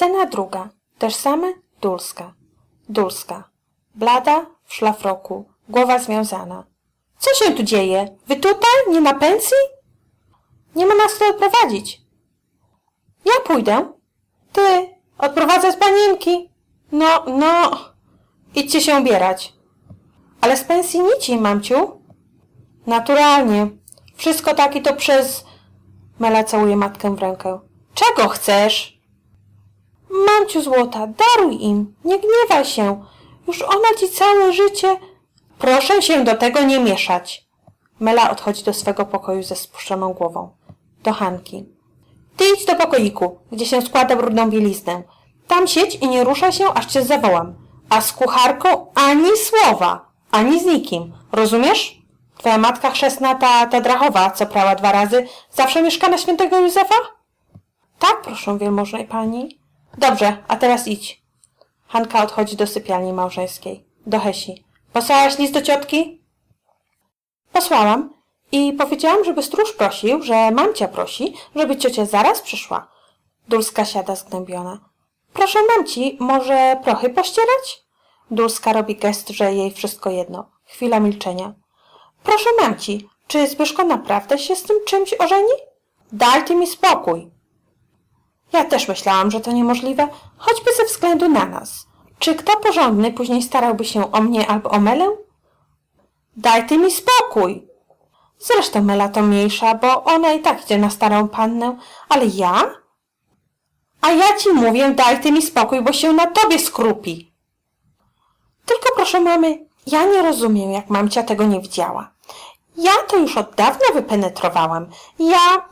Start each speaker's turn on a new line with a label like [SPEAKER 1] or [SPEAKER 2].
[SPEAKER 1] Scena druga. Też same? Dulska. Dulska. Blada, w szlafroku, głowa związana. Co się tu dzieje? Wy tutaj? Nie na pensji? Nie ma nas tu odprowadzić. Ja pójdę. Ty, odprowadzać panienki. No, no. Idźcie się ubierać. Ale z pensji nic, mamciu. Naturalnie. Wszystko taki to przez... Mela całuje matkę w rękę. Czego chcesz? Mamciu złota, daruj im. Nie gniewaj się. Już ona ci całe życie... Proszę się do tego nie mieszać. Mela odchodzi do swego pokoju ze spuszczoną głową. Do Hanki. Ty idź do pokoiku, gdzie się składa brudną bieliznę. Tam siedź i nie ruszaj się, aż cię zawołam. A z kucharką ani słowa, ani z nikim. Rozumiesz? Twoja matka chrzestna, ta, ta drachowa, co prała dwa razy, zawsze mieszka na świętego Józefa? Tak, proszę wielmożnej pani. Dobrze, a teraz idź. Hanka odchodzi do sypialni małżeńskiej. Do Hesi. Posłałaś list do ciotki? Posłałam i powiedziałam, żeby stróż prosił, że mamcia prosi, żeby ciocia zaraz przyszła. Dulska siada zgnębiona. Proszę mamci, może prochy pościerać? Dulska robi gest, że jej wszystko jedno. Chwila milczenia. Proszę mamci, czy Zbyszko naprawdę się z tym czymś ożeni? Dajcie mi spokój. Ja też myślałam, że to niemożliwe, choćby ze względu na nas. Czy kto porządny później starałby się o mnie albo o Melę? Daj ty mi spokój. Zresztą Mela to mniejsza, bo ona i tak idzie na starą pannę, ale ja? A ja ci mówię, daj ty mi spokój, bo się na tobie skrupi. Tylko proszę mamy, ja nie rozumiem, jak mamcia tego nie widziała. Ja to już od dawna wypenetrowałam. Ja...